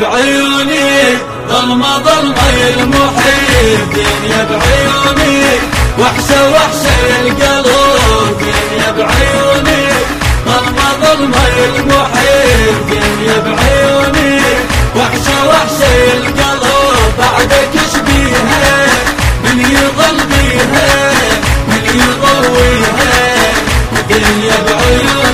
بعيوني ظلمة ظلمة المحيط دنيا بعيوني وحشة وحشة القلب دنيا بعيوني ظلمة ظلمة المحيط دنيا بعيوني وحشة وحشة القلب بعدك شبيها من يظل بيها من يضويها دنيا بعيوني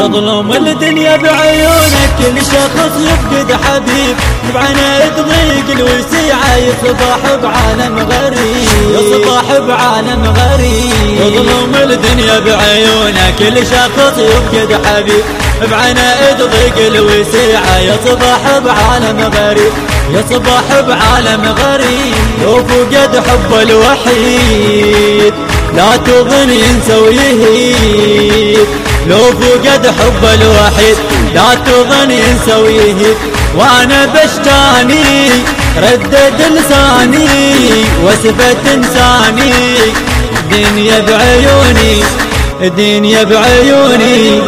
تظلم الدنيا بعيونك كل شخص يفقد حبيب. بعنا تضيق الوسيعة يصبح بعالم غريب. يصبح بعالم غريب. تظلم الدنيا بعيونك كل شخص يفقد حبيب. بعنا تضيق الوسيعة يصبح بعالم غريب. يصبح بعالم غريب. لو فقد حب الوحيد لا تظن ينسى ويهيب لو فقد حب الوحيد لا تظن ينسى ويهيب وأنا بشتاني ردد لساني وسفت انساني دنيا بعيوني دنيا بعيوني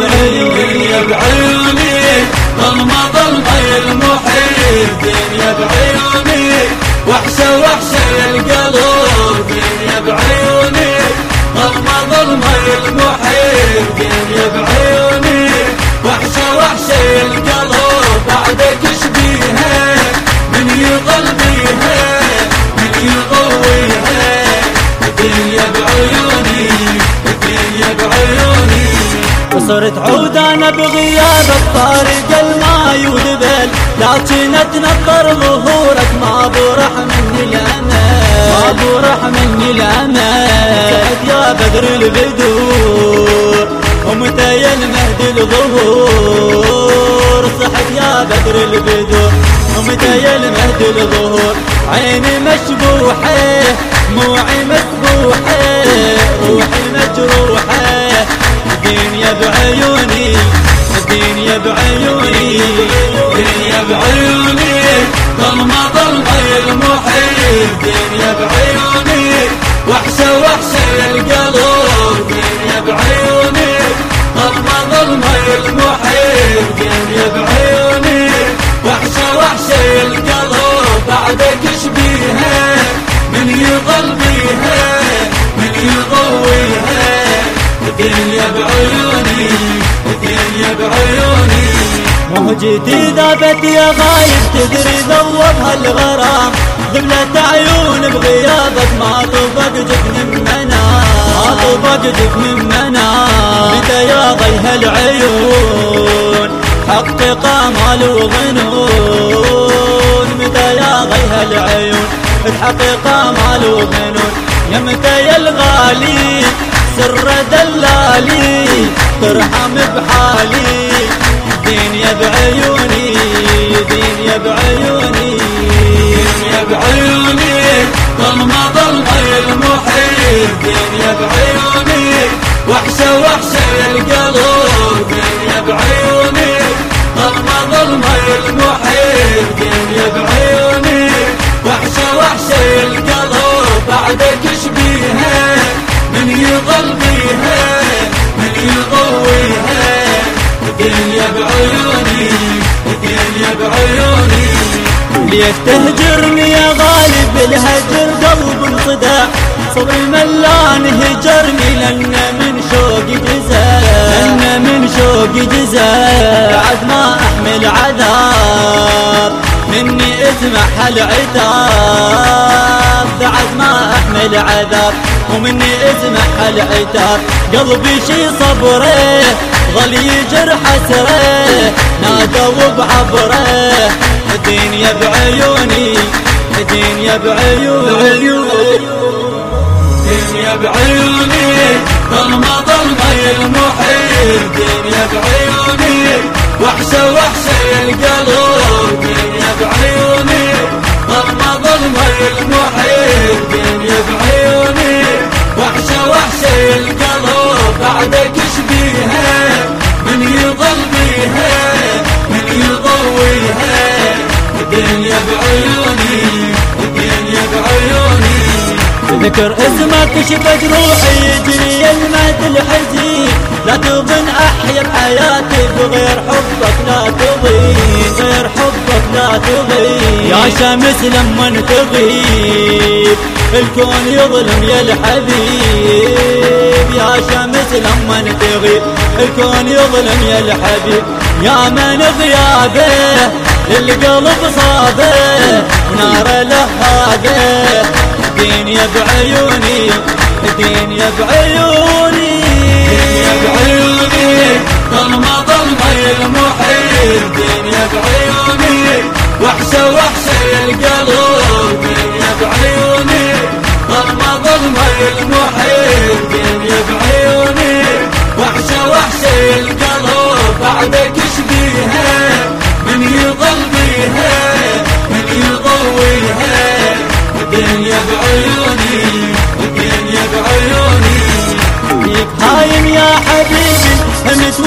وصرت عود أنا بغيابك طارق الماي ودبل لكن اتنطر ظهورك ما برح مني الامل ما برح مني الامل يا بدر البدور ومتى يا المهدي الظهور. صحت يا بدر البدور ومتى يا المهدي الظهور. عيني مشبوحة موعي مسبوحة روحي مجروحة. الدنيا بعيوني الدنيا بعيوني دنيا بعيوني ظلمة ظلمة المحيط دنيا بعيوني وحشة وحشة القلب دنيا بعيوني ظلمة ظلمة المحيط دنيا بعيوني وحشة وحشة القلب بعدك الدنيا بعيوني الدنيا بعيوني مهجتي ذابت يا غايب تدري ذوبها الغرام ذبلة عيون بغيابك ما طبق جفن منام ما طبق جفن منام متى يا ضيها العيون حقق امال وظنون متى يا ضيها العيون تحقق امال وظنون يا متى يا الغالي؟ سر دلالي ترحم بحالي. دنيا بعيوني دنيا بعيوني. دنيا بعيوني ظلمة ظلمة المحيط دنيا بعيوني وحشة وحشة القلب. ليش تهجرني يا غالب الهجر قلب انصدع صبر ملان هجرني لأن من شوقي جزاء. لأن من شوقي جزاء. بعد ما أحمل عذاب مني اسمح العتاب. بعد ما أحمل عذاب ومني اسمح العتاب. قلبي شي صبره ظل يجر حسره. نادوا بعبره الدنيا بعيوني الدنيا بعيوني. دنيا بعيوني ظلمة ظلمة المحيط دنيا بعيوني وحشة وحشة القلب دنيا بعيوني ظلمة ظلمة المحيط دنيا بعيوني وحشة وحشة القلب بعدك شبيها الدنيا بعيوني الدنيا بعيوني ذكر اسمك شفت روحي يجري المد الحزين لا تظن أحيا بحياتي بغير حبك لا تضيع غير حبك لا تضيع يا شمس لما تغيب الكون يظلم يا الحبيب. يا شمس لما تغيب الكون يظلم يا الحبيب. يا من غيابه للقلب صابه نار لهابه الدنيا بعيوني الدنيا بعيوني الدنيا بعيوني ظلمة ظلمة المحيط بعيوني وحشة وحشة القلب.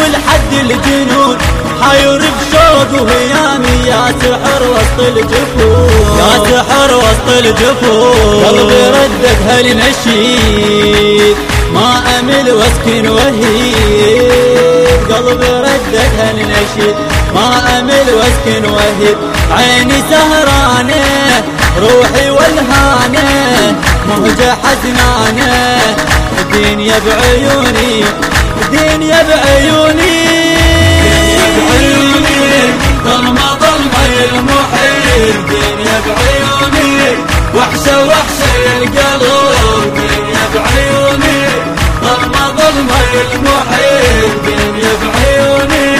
والحد الجنون حاير بشوق وهيامي يا سحر وسط الجفون. يا سحر وسط الجفون. قلبي ردك هالنشيد ما أمل واسكن وهيد. قلبي ردك هالنشيد ما أمل واسكن وهيد. عيني سهرانة روحي والهانة. مهجة حزنانة. الدنيا بعيوني الدنيا بعيوني بعيوني ظلمة ظلمة بعيوني وحشة وحشة بعيوني ظلمة ظلمة بعيوني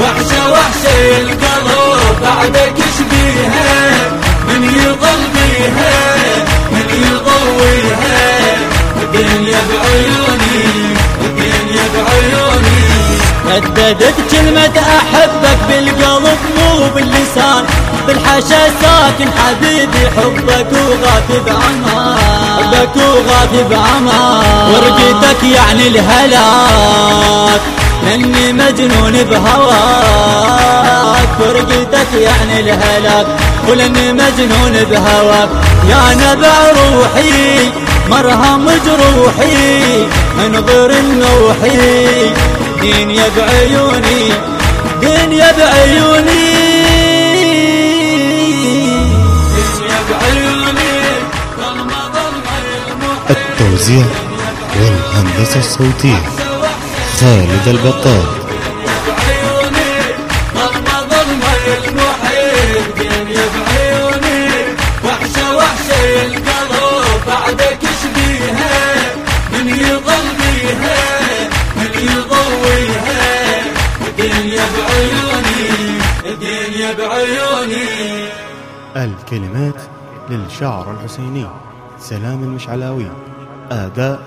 وحشة وحشة القلب بعدك رددت كلمة أحبك بالقلب مو باللسان بالحاشا ساكن حبيبي حبك وغافي بعمان حبك وغافي بعمان ورقتك يعني الهلاك لاني مجنون بهواك. فرقتك يعني الهلاك ولاني مجنون بهواك. يا نبع روحي مرهم جروحي منظر النوحي. دنيا بعيوني دنيا بعيوني. التوزيع والهندسة الصوتية خالد البطال الكلمات للشاعر الحسيني. سلام المشعلاوي. آداء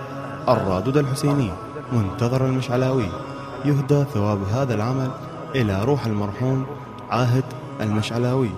الرادود الحسيني. منتظر المشعلاوي. يهدى ثواب هذا العمل إلى روح المرحوم عاهد المشعلاوي.